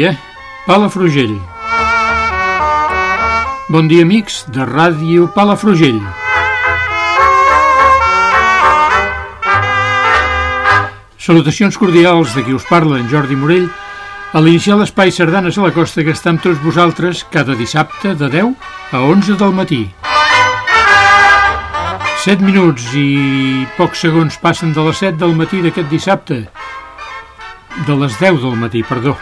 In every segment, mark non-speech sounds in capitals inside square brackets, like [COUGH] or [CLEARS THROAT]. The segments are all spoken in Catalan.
Dia, Palafrugell. Bon dia, amics de Ràdio Palafrugell. Salutacions cordials de qui us parla, en Jordi Morell, a l'iniciar l'Espai Sardanes a la Costa que està amb tots vosaltres cada dissabte de 10 a 11 del matí. 7 minuts i pocs segons passen de les 7 del matí d'aquest dissabte. De les 10 del matí, perdó.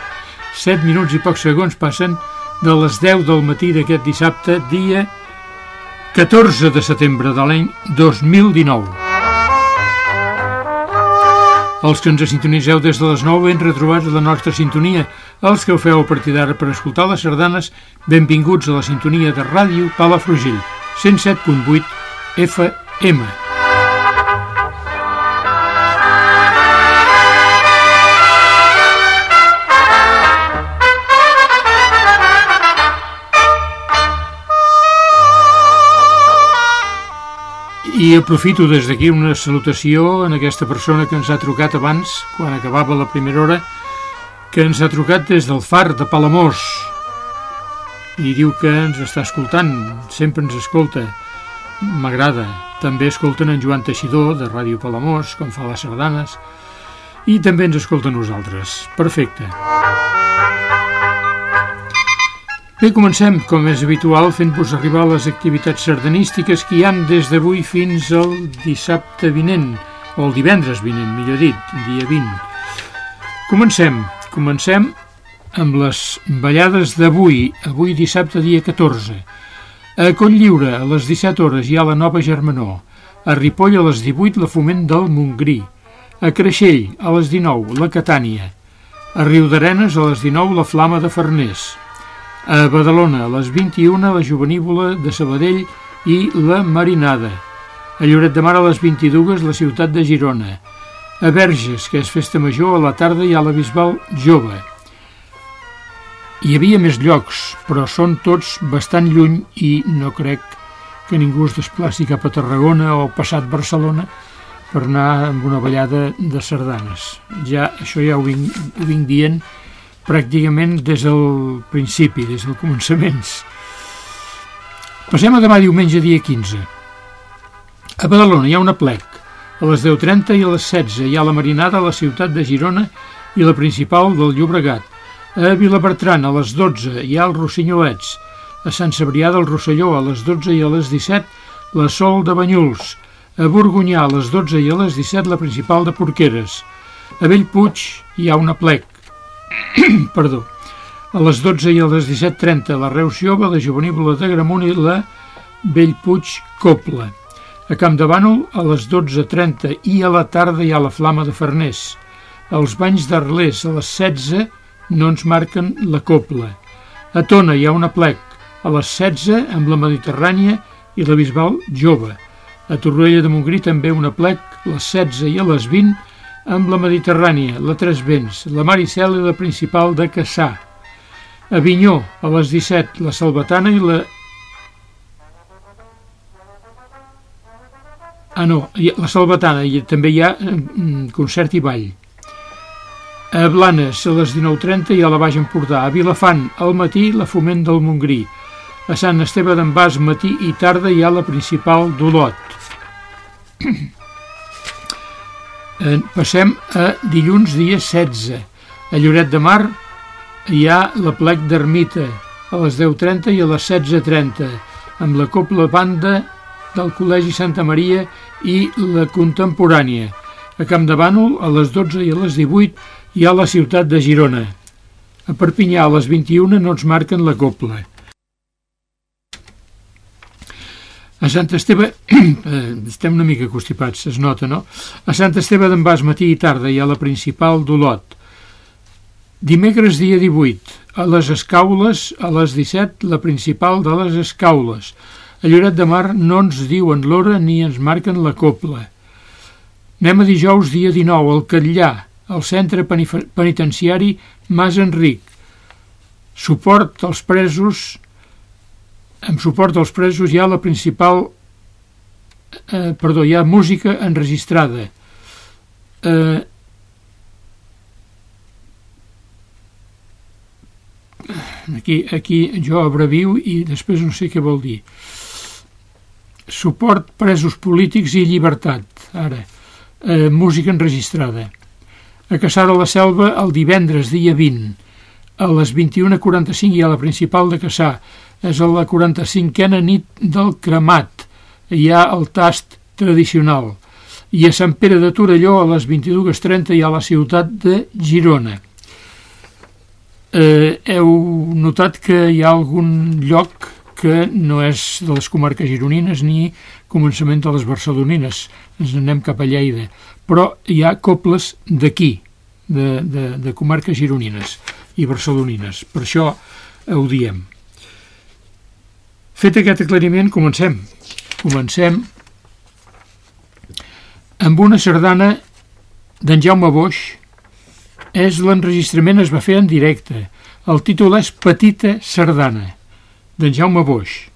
7 minuts i pocs segons passen de les 10 del matí d'aquest dissabte, dia 14 de setembre de l'any 2019. Els que ens sintonitzeu des de les 9 ben retrobats a la nostra sintonia. Els que ho feu a partir d'ara per escoltar les sardanes, benvinguts a la sintonia de ràdio Palafrugell, 107.8 FM. I aprofito des d'aquí una salutació en aquesta persona que ens ha trucat abans, quan acabava la primera hora, que ens ha trucat des del far de Palamós i diu que ens està escoltant, sempre ens escolta, m'agrada. També escolten en Joan Teixidor, de Ràdio Palamós, com fa les sardanes, i també ens escolta nosaltres. Perfecte. Bé, comencem, com és habitual, fent-vos arribar les activitats sardanístiques que hi han des d'avui fins al dissabte vinent, o el divendres vinent, millor dit, dia 20. Comencem, comencem amb les ballades d'avui, avui dissabte dia 14. A Lliure, a les 17 hores, hi ha la nova Germanor. A Ripoll, a les 18, la foment del Montgrí. A Creixell, a les 19, la Catània. A Riudarenes, a les 19, la Flama de Farners. A Badalona, a les 21, la Jovenívola de Sabadell i la Marinada. A Lloret de Mar, a les 22, la ciutat de Girona. A Verges, que és festa major, a la tarda hi ha la Bisbal Jove. Hi havia més llocs, però són tots bastant lluny i no crec que ningú es desplaci cap a Tarragona o passat Barcelona per anar amb una ballada de sardanes. Ja, això ja ho vinc, ho vinc dient pràcticament des del principi, des del començaments. Passem a demà diumenge, dia 15. A Badalona hi ha una plec. A les 10.30 i a les 16 hi ha la marinada a la ciutat de Girona i la principal del Llobregat. A Vilabertran a les 12 hi ha els Rossinyolets. A Sant Cebrià del Rosselló a les 12 i a les 17 la Sol de Banyuls. A Borgunyà a les 12 i a les 17 la principal de Porqueres. A Bellpuig hi ha una plec [COUGHS] perdó, a les 12 i a les 17.30 la Reus Jove, la Juvenívola de Gramunt i la Bellpuig Copla. A Camp de Bànol, a les 12.30 i a la tarda hi ha la Flama de Farners. Els banys d'Arlés a les 16 no ens marquen la Copla. A Tona hi ha una plec, a les 16 amb la Mediterrània i la Bisbal Jove. A Torroella de Montgrí també una plec, a les 16 i a les 20 amb la Mediterrània, la Tres Vents, la Maricel i la Principal de Cassà. A Vinyó, a les 17, la Salvatana i la... Ah, no, la Salvatana, i també hi ha mm, concert i ball. A Blanes, a les 19.30 i a la Baix Empordà. A Vilafant, al matí, la Foment del Montgrí. A Sant Esteve d'en Bas, matí i tarda, hi ha la Principal d'Olot. Passem a dilluns dia 16. A Lloret de Mar hi ha la plec d'Ermita a les 10.30 i a les 16.30 amb la Copla Banda del Col·legi Santa Maria i la Contemporània. A Camp de Bànol, a les 12 i a les 18, hi ha la ciutat de Girona. A Perpinyà, a les 21, no ens marquen la Copla. A Sant Esteve, [CLEARS THROAT] eh, estem una mica constipats, es nota, no? A Sant Esteve d'en Bas, matí i tarda, hi ha la principal d'Olot. Dimecres, dia 18, a les Escaules, a les 17, la principal de les Escaules. A Lloret de Mar no ens diuen l'hora ni ens marquen la copla. Anem a dijous, dia 19, al Catllà, al centre penitenciari Mas Enric. Suport als presos amb suport als presos hi ha la principal eh, perdó, hi ha música enregistrada. Eh, aquí, aquí jo abreviu i després no sé què vol dir. Suport presos polítics i llibertat. Ara, eh, música enregistrada. A Caçà de la Selva el divendres dia 20 a les 21.45 hi ha la principal de Caçà és la 45a nit del cremat. Hi ha el tast tradicional. I a Sant Pere de Torelló, a les 22.30, hi ha la ciutat de Girona. Eh, heu notat que hi ha algun lloc que no és de les comarques gironines ni començament de les barcelonines. Ens anem cap a Lleida. Però hi ha cobles d'aquí, de, de, de comarques gironines i barcelonines. Per això ho diem. Fet aquest aclariment, comencem. Comencem amb una sardana d'en Jaume Boix. És l'enregistrament es va fer en directe. El títol és Petita sardana, d'en Jaume Boix.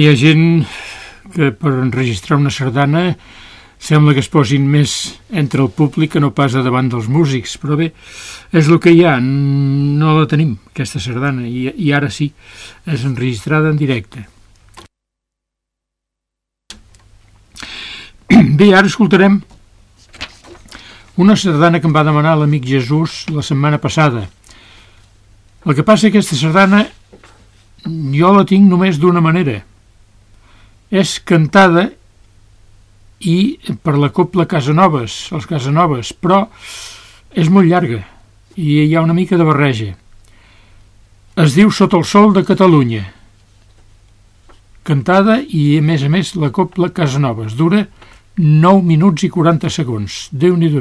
Hi ha gent que per enregistrar una sardana sembla que es posin més entre el públic que no pas davant dels músics, però bé, és el que hi ha, no la tenim, aquesta sardana, i, i ara sí, és enregistrada en directe. [CLEARS THROAT] Bé, ara escoltarem una sardana que em va demanar l'amic Jesús la setmana passada. El que passa és que aquesta sardana jo la tinc només d'una manera, és cantada i per la Copla Casanovas, els Casanovas, però és molt llarga i hi ha una mica de barreja. Es diu Sota el sol de Catalunya, cantada i, a més a més, la Copla Casanovas. Dura 9 minuts i 40 segons. Déu-n'hi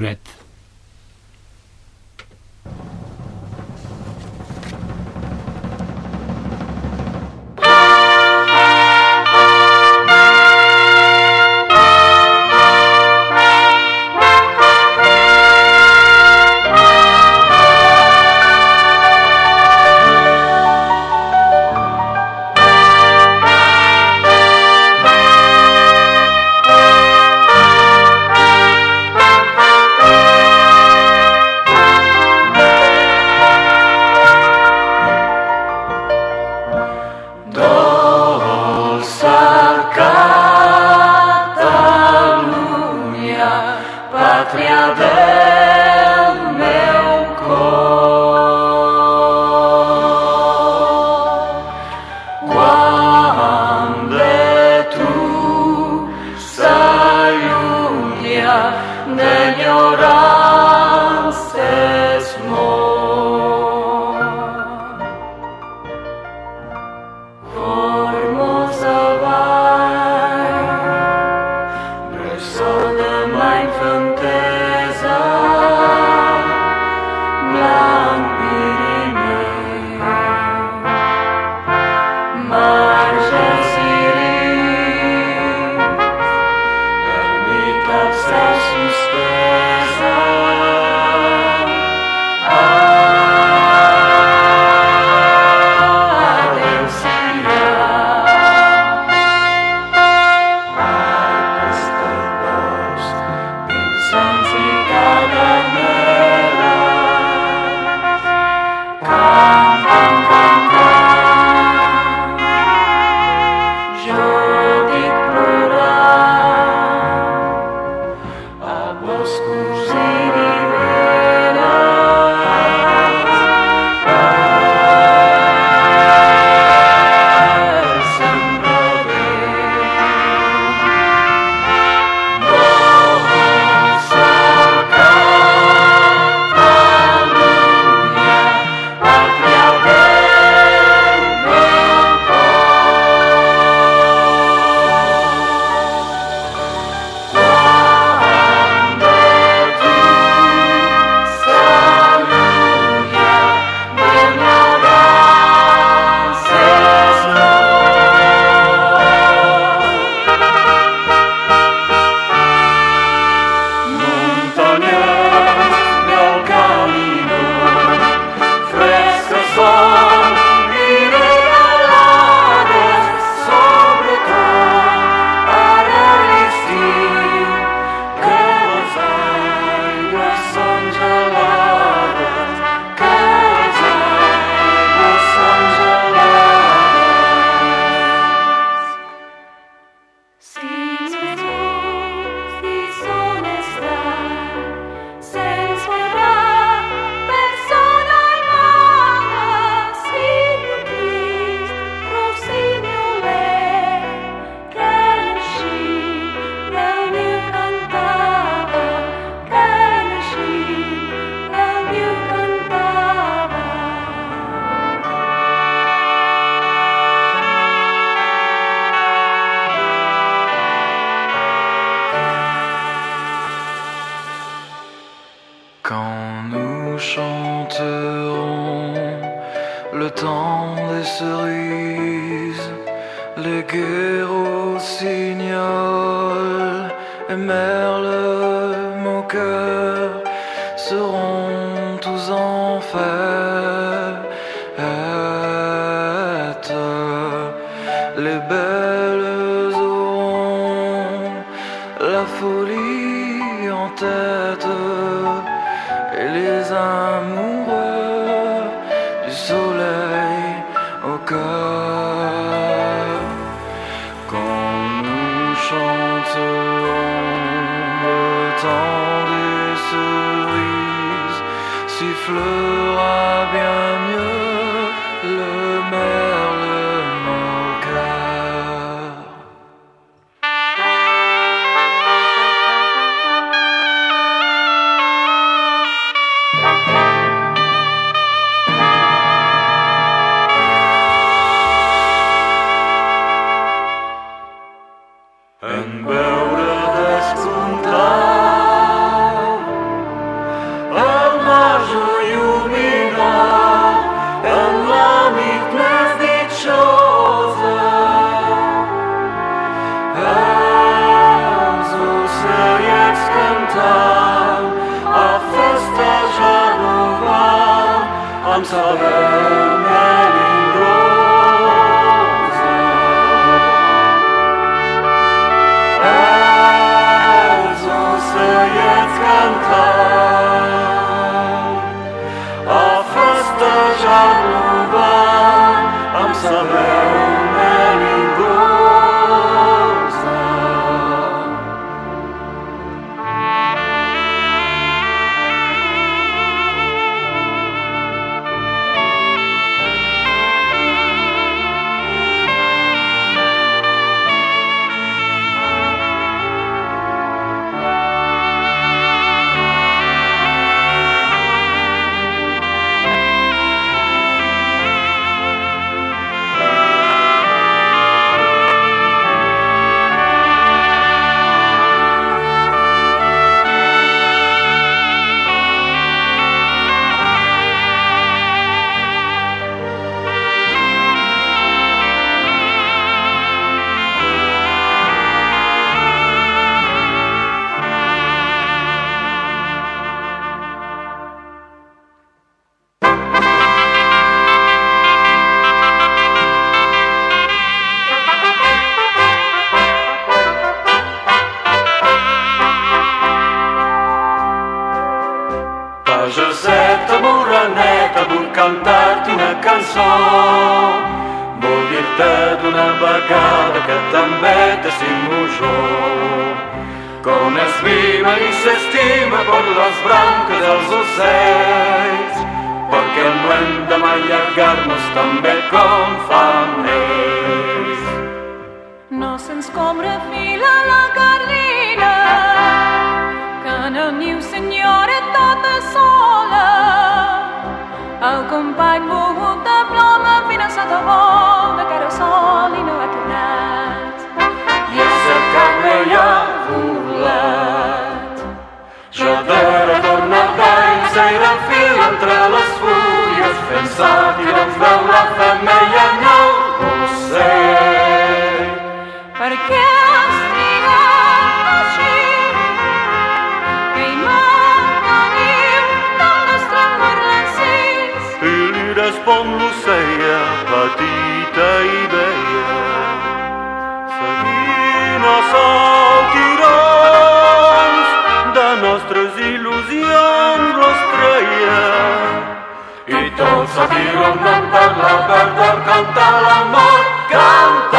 cantar la verdad, canta el amor, canta.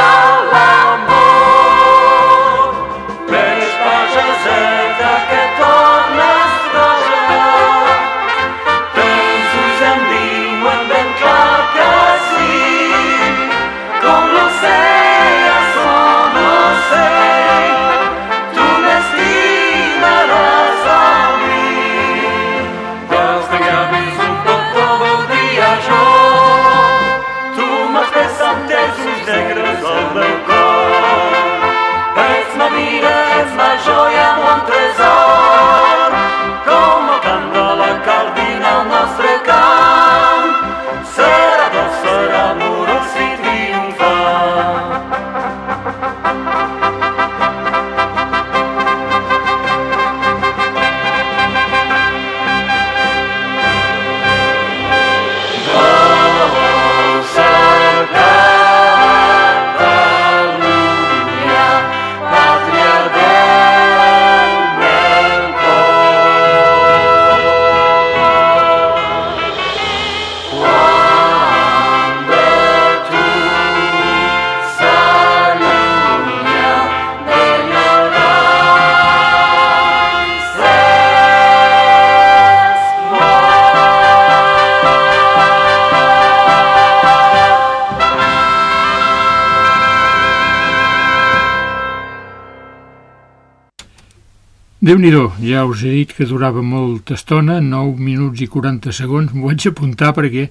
Déu nhi ja us he dit que durava molta estona, 9 minuts i 40 segons, m'ho vaig apuntar perquè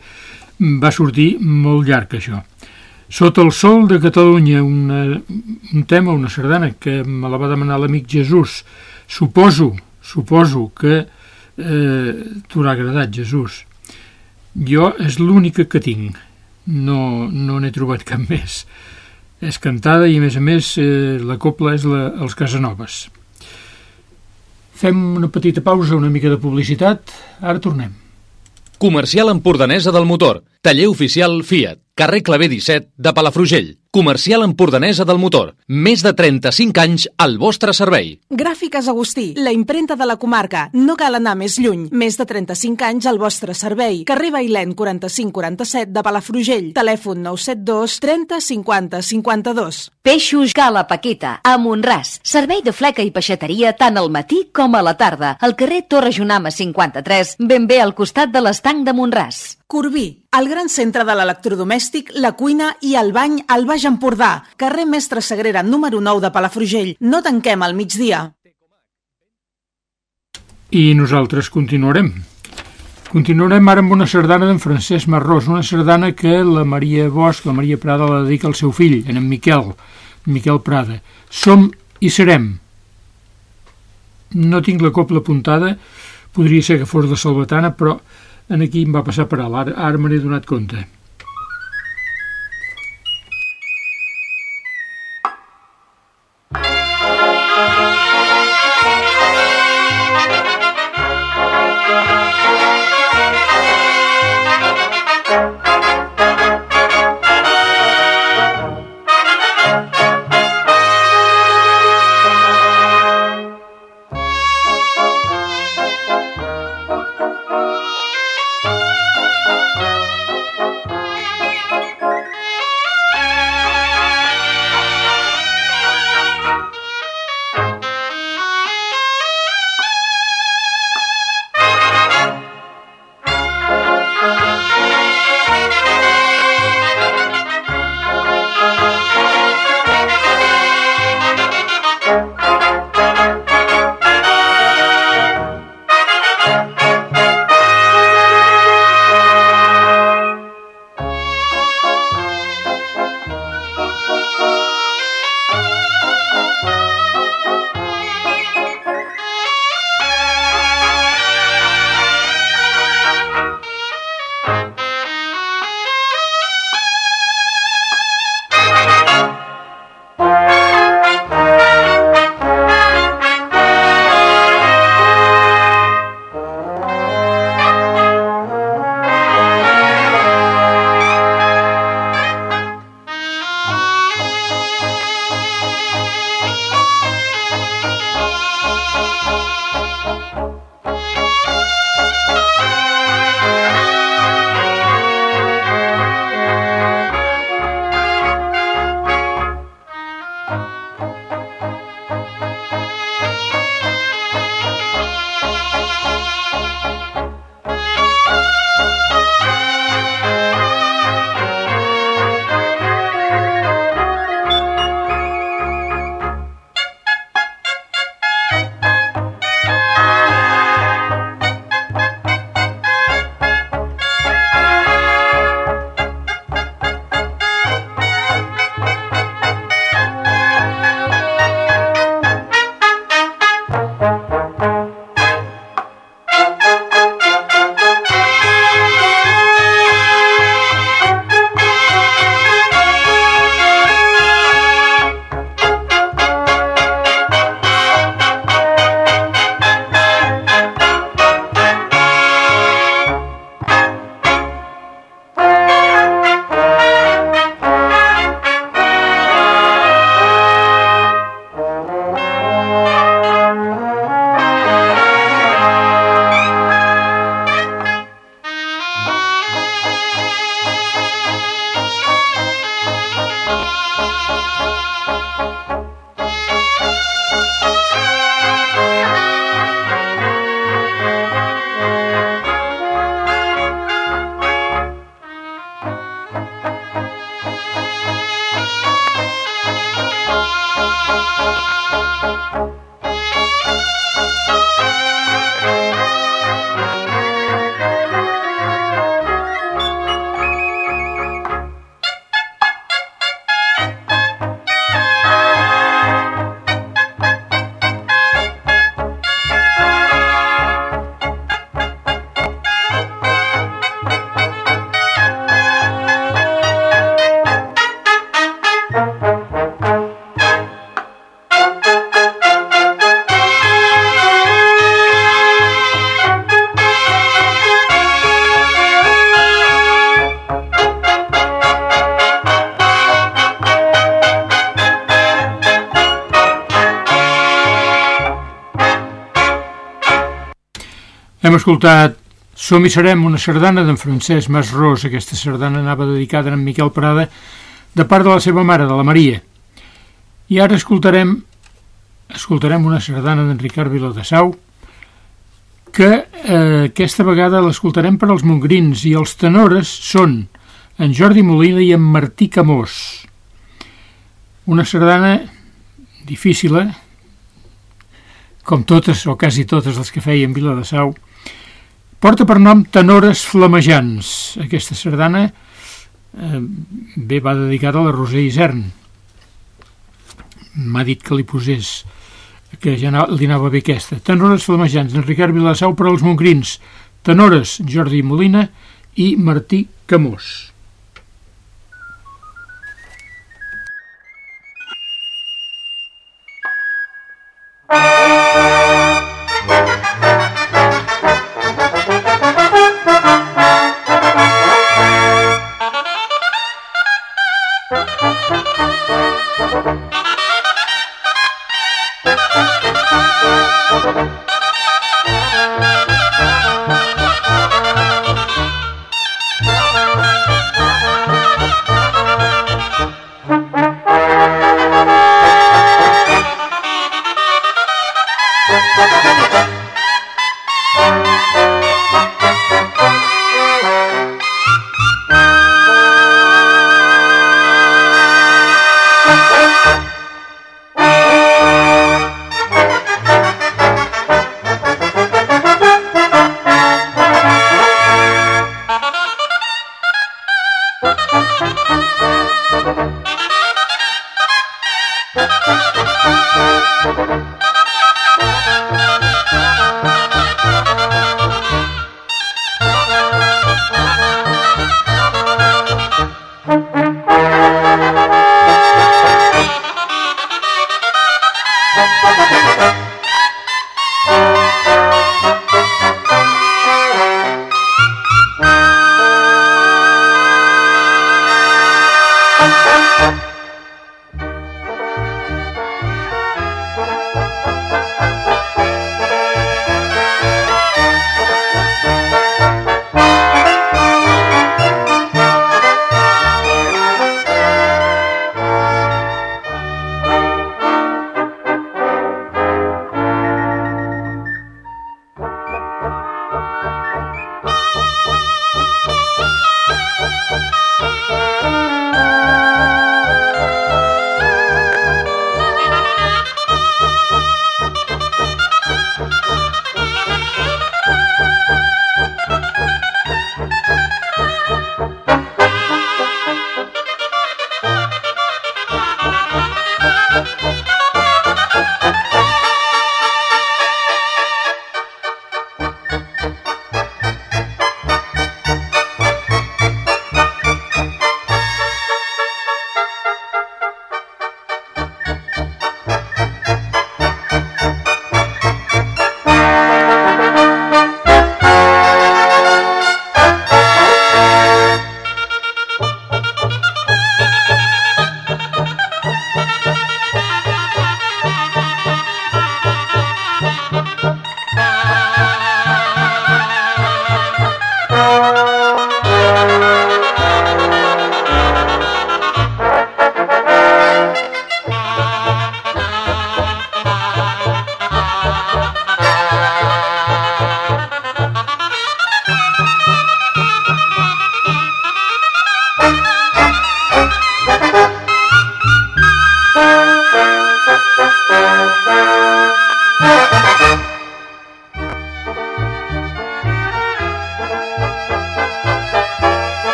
va sortir molt llarg això. Sota el sol de Catalunya, una, un tema, una sardana que me la va demanar l'amic Jesús. Suposo, suposo que eh, t'haurà agradat, Jesús. Jo és l'única que tinc, no no n'he trobat cap més. És cantada i, a més a més, eh, la copla és la, els Casanovas. Fem una petita pausa, una mica de publicitat. Ara tornem. Comercial Empordanesa del Motor. Taller oficial Fiat. Carrer Clavé 17 de Palafrugell. Comercial Empordanesa del Motor. Més de 35 anys al vostre servei. Gràfiques Agustí, la imprenta de la comarca. No cal anar més lluny. Més de 35 anys al vostre servei. Carrer Bailèn 4547 de Palafrugell. Telèfon 972 30 50 52. Peixos Gala Paqueta, a Montràs. Servei de fleca i peixateria tant al matí com a la tarda. Al carrer Torre Junama 53, ben bé al costat de l'estanc de Montràs. Corbí, el gran centre de l'electrodomèstic, la cuina i el bany al Baix Empordà. Carrer Mestre Sagrera, número 9 de Palafrugell. No tanquem al migdia. I nosaltres continuarem. Continuarem ara amb una sardana d'en Francesc Marrós, una sardana que la Maria Bosch, la Maria Prada, la dedica al seu fill, en en Miquel, Miquel Prada. Som i serem. No tinc la copla apuntada, podria ser que fos de Salvatana, però en aquí em va passar per alt, ara, ara me n'he donat compte. Escoltat Som i serem una sardana d'en Francesc Masrós. Aquesta sardana anava dedicada a en Miquel Prada de part de la seva mare, de la Maria. I ara escoltarem escoltarem una sardana d'en Ricard Viladasau que eh, aquesta vegada l'escoltarem per als mongrins i els tenores són en Jordi Molina i en Martí Camós. Una sardana difícil, eh? com totes o quasi totes les que feia en Vila de Sau, porta per nom Tenores Flamejants. Aquesta sardana eh, bé va dedicada a la Roser Isern. M'ha dit que li posés que ja li anava bé aquesta. Tenores Flamejants, en Ricard Vilasau per als Mongrins. Tenores, Jordi Molina i Martí Camós. Thank you.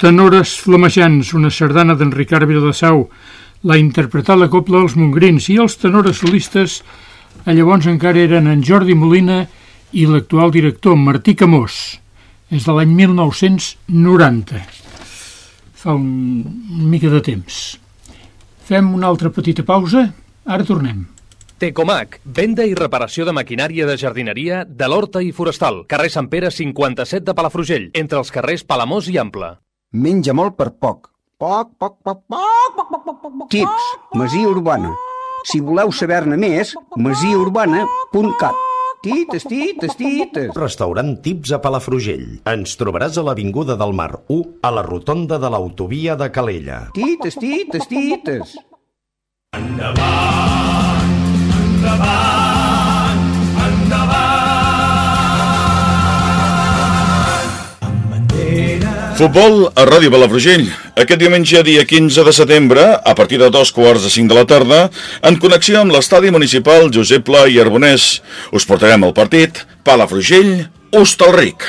Tenores flamejants, una sardana d'en Ricard Viladasau, l'ha interpretat la Copla dels Montgrins i els tenores solistes a llavors encara eren en Jordi Molina i l'actual director Martí Camós. És de l'any 1990. Fa un, mica de temps. Fem una altra petita pausa, ara tornem. Tecomac, venda i reparació de maquinària de jardineria de l'Horta i Forestal, carrer Sant Pere 57 de Palafrugell, entre els carrers Palamós i Ample. Menja molt per poc. Poc, poc, poc, poc, poc, poc, poc, poc. Tips, masia urbana. Si voleu saber-ne més, masiaurbana.cat. Tites, tites, tites. Restaurant Tips a Palafrugell. Ens trobaràs a l'Avinguda del Mar 1, a la rotonda de l'autovia de Calella. Tites, tites, tites. Endavant, endavant, endavant. Amb bandera Futbol a Ràdio Palafrugell. Aquest diumenge, dia 15 de setembre, a partir de dos quarts de cinc de la tarda, en connexió amb l'estadi municipal Josep Pla i Arbonès, us portarem el partit Palafrugell, Hostalric.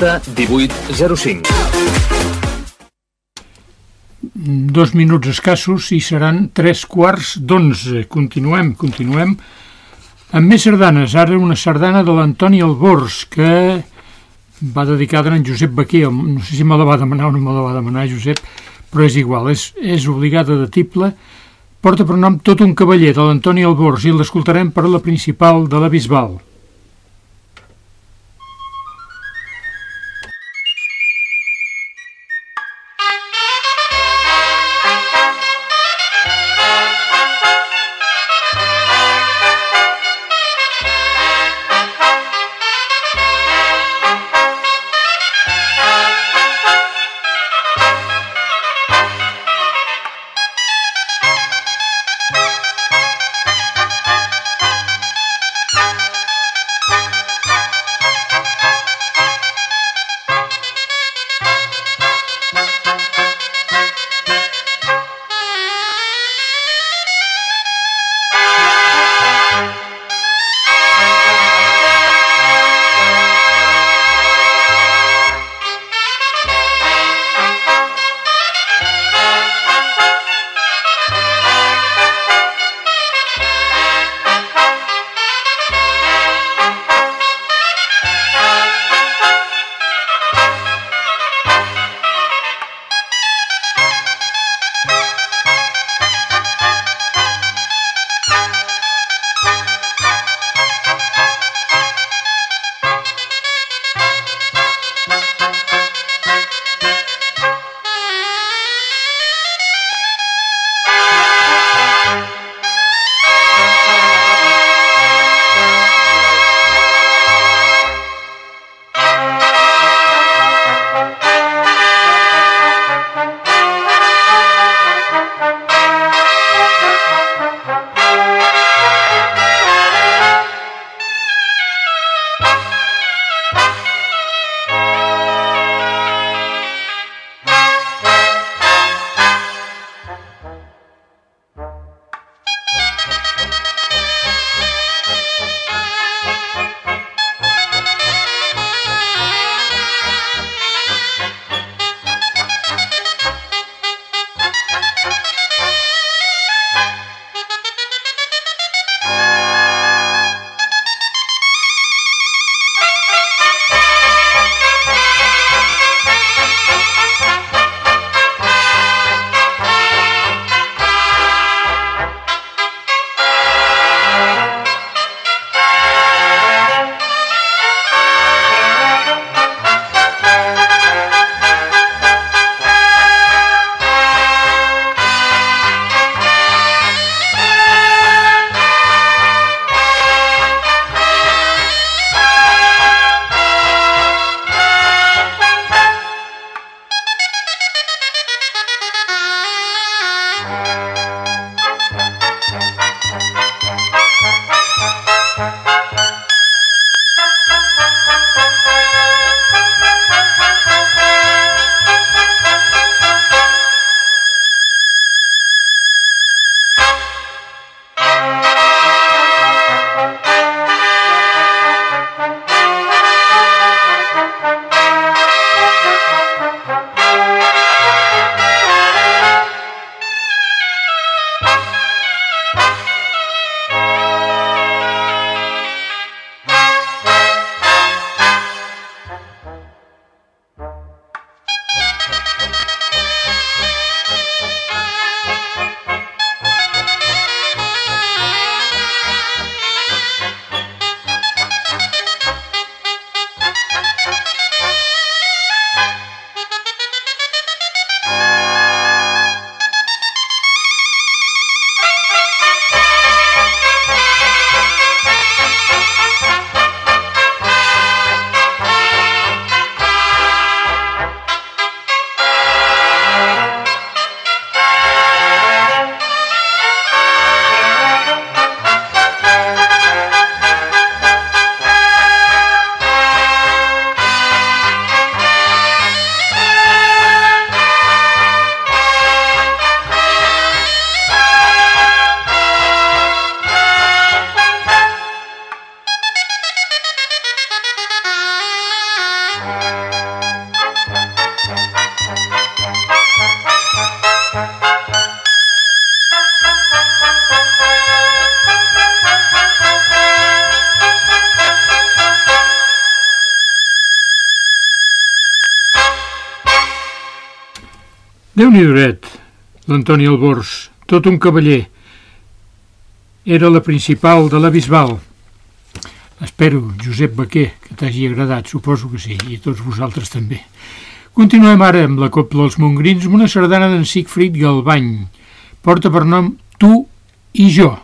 18 05. Dos minuts escassos i seran tres quarts d'onze. Continuem, continuem. Amb més sardanes, ara una sardana de l'Antoni Albors, que va dedicada a en Josep Baquer. No sé si me la va demanar o no me la va demanar, Josep, però és igual, és, és obligada de tible. Porta per nom tot un cavaller de l'Antoni Albors i l'escoltarem per la principal de la Bisbal. Déu-n'hi l'Antoni Albors, tot un cavaller. Era la principal de la Bisbal. Espero, Josep Baquer, que t'hagi agradat, suposo que sí, i tots vosaltres també. Continuem ara amb la Copla dels Montgrins amb una sardana d'en Siegfried Galbany. Porta per nom Tu i jo.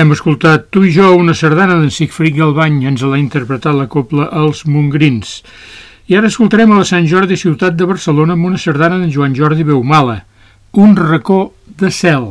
Hem escoltat Tu i jo, una sardana d'en Sigfrid Galbany, ens l'ha interpretat la copla Els Mongrins. I ara escoltarem a la Sant Jordi, ciutat de Barcelona, amb una sardana d'en Joan Jordi Beumala, Un racó de cel.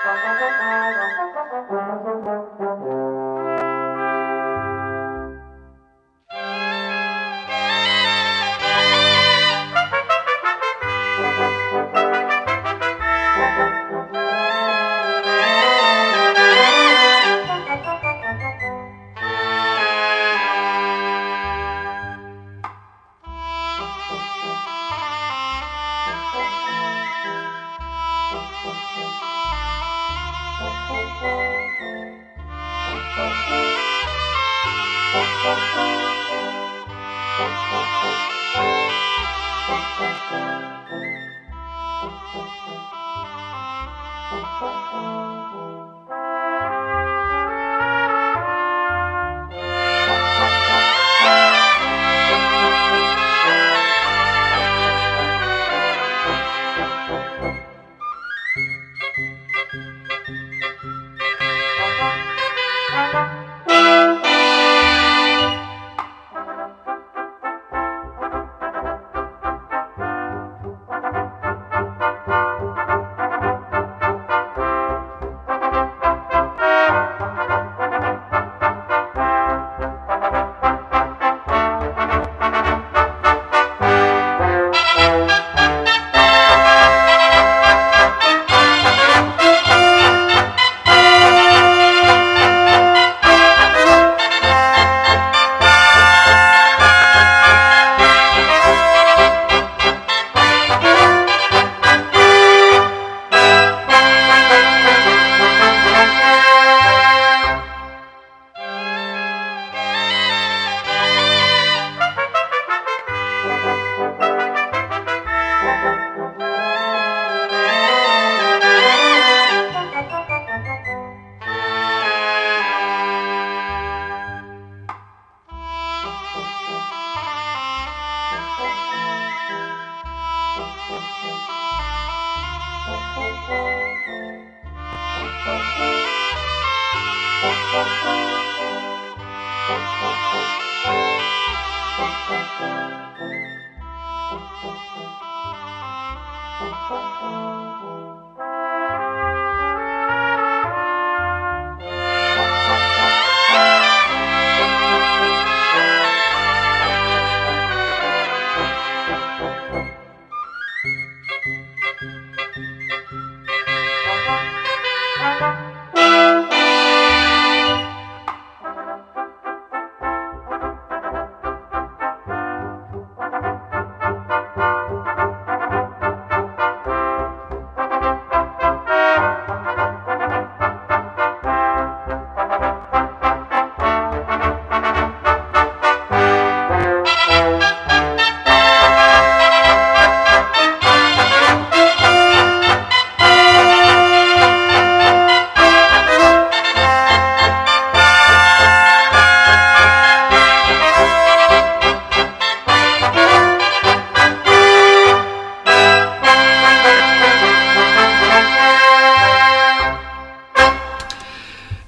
Thank you. Bye.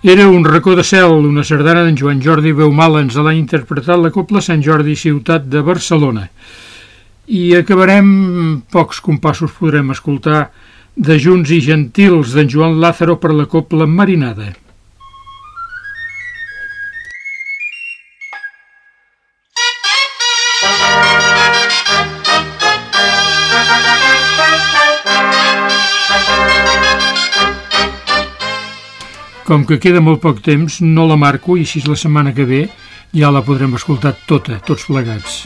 Era un racó de cel, una sardana d'en Joan Jordi Beumala, ens l'ha interpretat la Copla Sant Jordi Ciutat de Barcelona. I acabarem, pocs compassos podrem escoltar, de Junts i Gentils d'en Joan Lázaro per la Copla Marinada. Com que queda molt poc temps, no la marco i així la setmana que ve ja la podrem escoltar tota, tots plegats.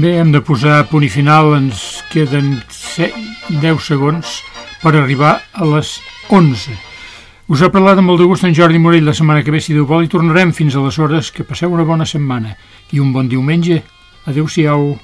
Bé, hem de posar punt i final, ens queden 10 segons per arribar a les 11. Us ha parlat amb molt de gust en Jordi Morell la setmana que ve, si Déu vol, i tornarem fins a les hores que passeu una bona setmana i un bon diumenge. Adéu-siau.